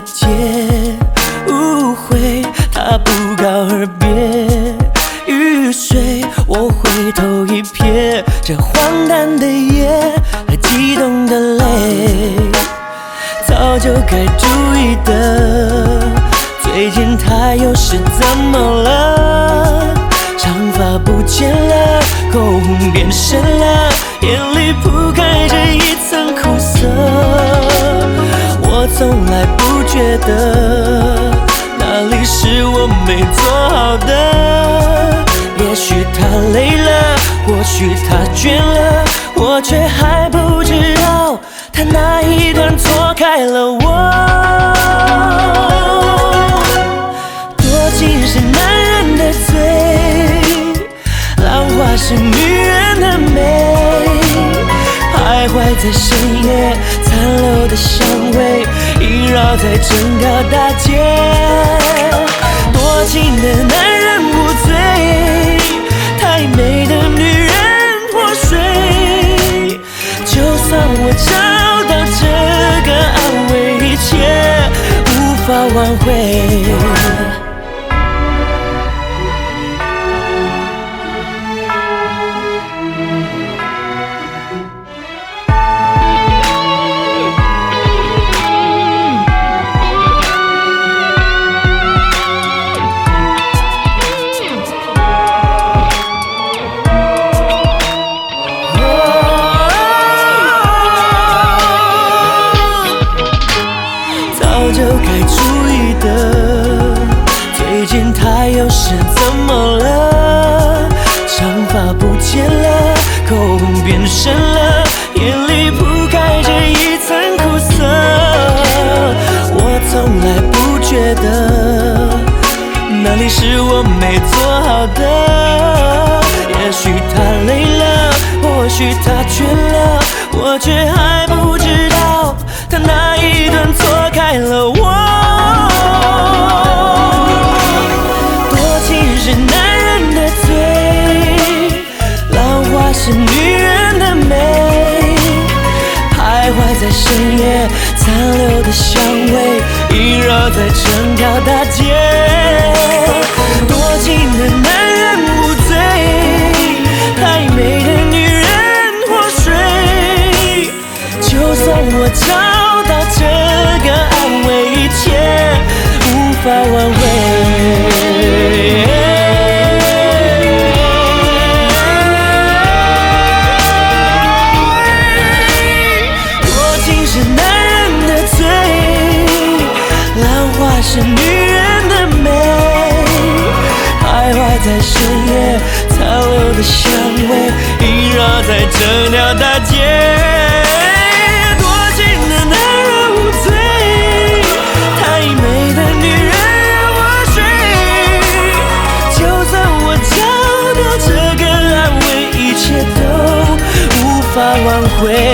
上海的街，误会他不告而别。雨水，我回头一瞥，这荒诞的夜和激动的泪，早就该注意的。最近他又是怎么了？长发不见了，口红变深了，眼里铺盖着一层苦涩。我从来不觉得哪里是我没做好的。也许他累了，或许他倦了，我却还不知道他哪一段错开了我。多情是男人的罪，浪花是女人的美，徘徊在深夜，残留的香味萦绕在整条大街。多情的男人无罪，太美的女人破碎。就算我找到这个安慰，一切无法挽回。深了，眼里铺开着一层苦涩。我从来不觉得哪里是我没做好的。也许他累了，或许他倦了，我却还不深夜，残留的香味萦绕在整条大街。多情的男人无罪，太美的女人祸水。就算我是女人的美，徘徊在深夜，残留的香味，萦绕在这条大街，多情的男人无罪，太美的女人让我睡，就算我找到这个安慰，一切都无法挽回。